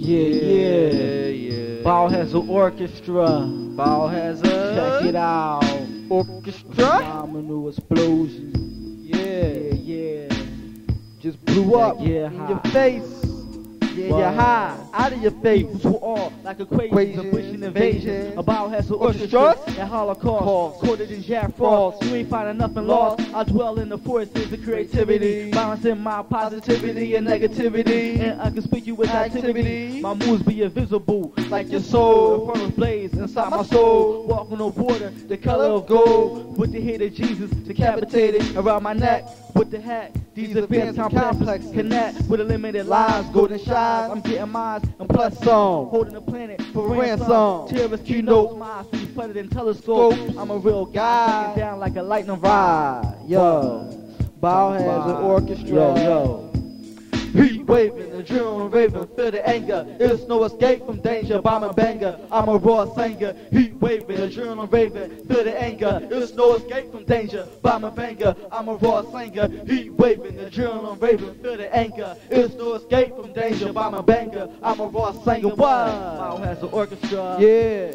Yeah, yeah. yeah. Biohazard Orchestra. Biohazard. Check it out. Orchestra. Phenomenal explosion. Yeah. Yeah, yeah. Just blew up Yeah, in your face. Yeah, Wow. you're high. Out of your face. to all like equations Equations, of Russian invasion. A biohazard orchestra and Holocaust. Cause, Quoted in Jack Frost. You ain't finding nothing lost. I dwell in the forces of creativity. Creativity. Balancing my positivity and negativity. And inconspicuous activity. Activity. My moves be invisible. Like your soul. The furnace blaze inside my soul. Walk on the water, the color of gold. With the head of Jesus decapitated around my neck. With the hat, these advanced complexes complexes. connect with a limited Lives, golden shines. I'm getting mines and plus some. Holding the planet for ransom. Terrorist Keynote. keynotes. My eyes flooded in telescope. I'm a real guy. Down like a lightning rod. Yo. Biohazard Ride. Orchestra. Yo, yo. Waving, the adrenaline raving, feel the anger. There's no escape from danger, bomb and banger. I'm a raw singer. Heat waving, the adrenaline raving, feel the anger. There's no escape from danger, bomb and banger. I'm a raw singer. Heat waving, the adrenaline raving, feel the anger. There's no escape from danger, bomb and banger. I'm a raw singer. What? Biohazard Orchestra. Yeah.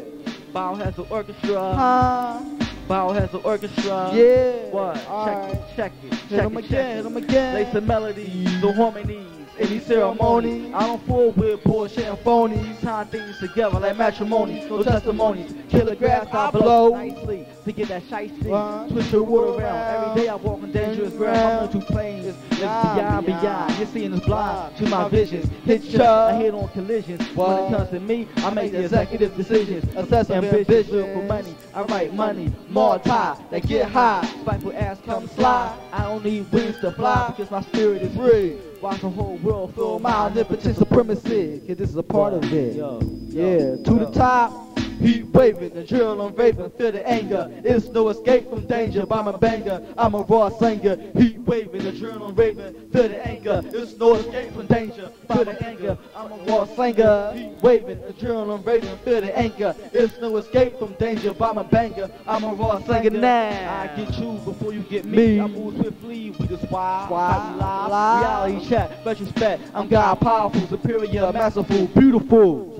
Biohazard Orchestra. Huh? Biohazard Orchestra. Yeah. What? Check it, check it. Hit check 'em it, again, check hit 'em it. again. Lace the melodies, the harmonies, any ceremony. I don't fool with bullshit and phonies. Tie things together like matrimony. No testimonies. Grass, I blow nicely to get that shiesty. Twist your water Around. Every day I walk on dangerous ground. I'm into planes. It's beyond, beyond. You're seeing is blind to my visions. Hit ya. I hit on collisions. When it comes to me, I make the executive decisions. Assess ambitions. for money. I write money, more tie, that get high. Spiteful ass come slide. I don't need wings to fly because my spirit is free. Watch the whole world feel my omnipotent supremacy. Cause this is a part of it. Yo, Yeah, to the top. Heat waving, the adrenaline raving, feel the anger. It's no escape from danger. I'm a banger, I'm a raw singer. Heat waving, the adrenaline raving, feel the anger. It's no escape from danger. Feel the anger, I'm a raw singer. Heat waving, adrenaline raving, feel the anger. It's no escape from danger. I'm a banger, I'm a raw singer now. I get you before you get me. Me. I move swiftly, we just wild. Wild, live. live. Reality check, retrospect. I'm God powerful, superior, masterful, beautiful.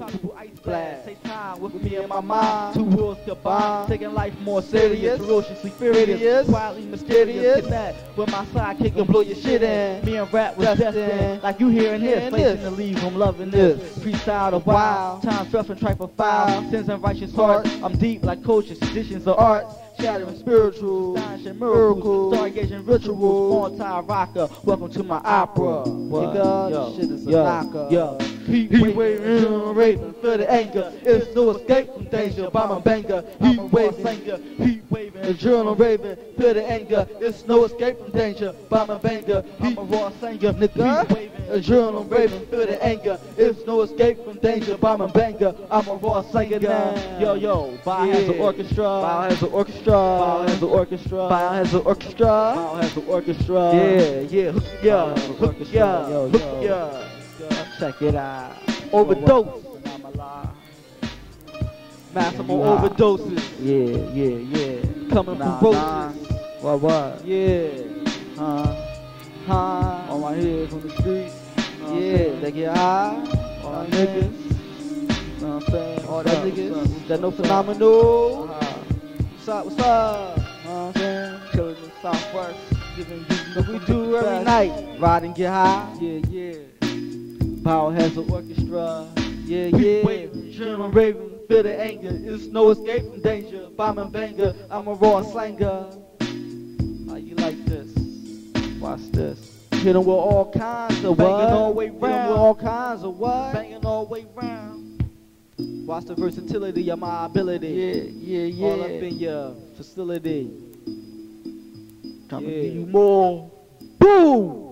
Take time with me and my mind. Two worlds combined. Taking life more serious, ferociously furious, quietly mysterious. Connect with my sidekick and blow your shit in. Me and rap was Destined. Like you hearing this, placing the leave, I'm loving this. Freestyle the Wow. wild. Time, rough and trifle foul. Sins and righteous hearts. I'm deep like coaches, traditions of arts. Shattering spiritual, astonishing miracles, miracles, stargazing rituals, on time rocker. Welcome to my opera. Nigga, Yo, this shit is a knocker. Yo, Heat waving, raving, feel the anger. It's no escape from danger. I'm a banger. Heat waving, heat waving, adrenaline raving, feel the anger. It's no escape from danger. I'm a banger. A raw singer, Nigga, Heat waving, adrenaline raving, feel the anger. It's no escape from danger. I'm a banger. I'm a raw singer now. Yo, yo, Yeah. Has an orchestra. Biohazard Orchestra. an Orchestra. Biohazard Orchestra. an Orchestra. Yeah, yeah, hook ya, Biohazard hook Orchestra. ya, Yo, hook ya. Check it out. Overdose. Nah, my. Maximal overdoses. Yeah, yeah, yeah. Coming Nah, from nah. roses. What, what? Yeah, Huh? huh? On my head from the street. Yeah, they get high. All my niggas. Know what I'm saying? All that niggas. That no phenomenal. Uh-huh. What's up? What's up? What I'm saying? Killing the Southwest. Giving you What we do every night? Ride and get high. Yeah, yeah. Biohazard Orchestra. Yeah, yeah. waving, Adrenaline raving, the anger. It's no escape from danger. Bomb and banger. I'm a raw slanger. How you like this? Watch this. Hit 'em with all kinds of Banging what? all the way Hit 'em with all kinds of what? Banging all the way round. Watch the versatility of my ability. Yeah, yeah, yeah. All up in your facility. To Yeah. give you more. Boom!